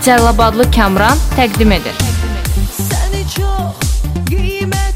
Cəllabadlı Kamran təqdim edir. Səni çox qiymət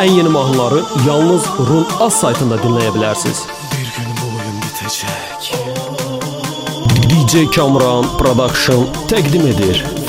ən yeni mahnıları yalnız Run Az saytında dinləyə bilərsiniz. Bir gün bu oyun bitəcək. DJ Kamran Production təqdim edir.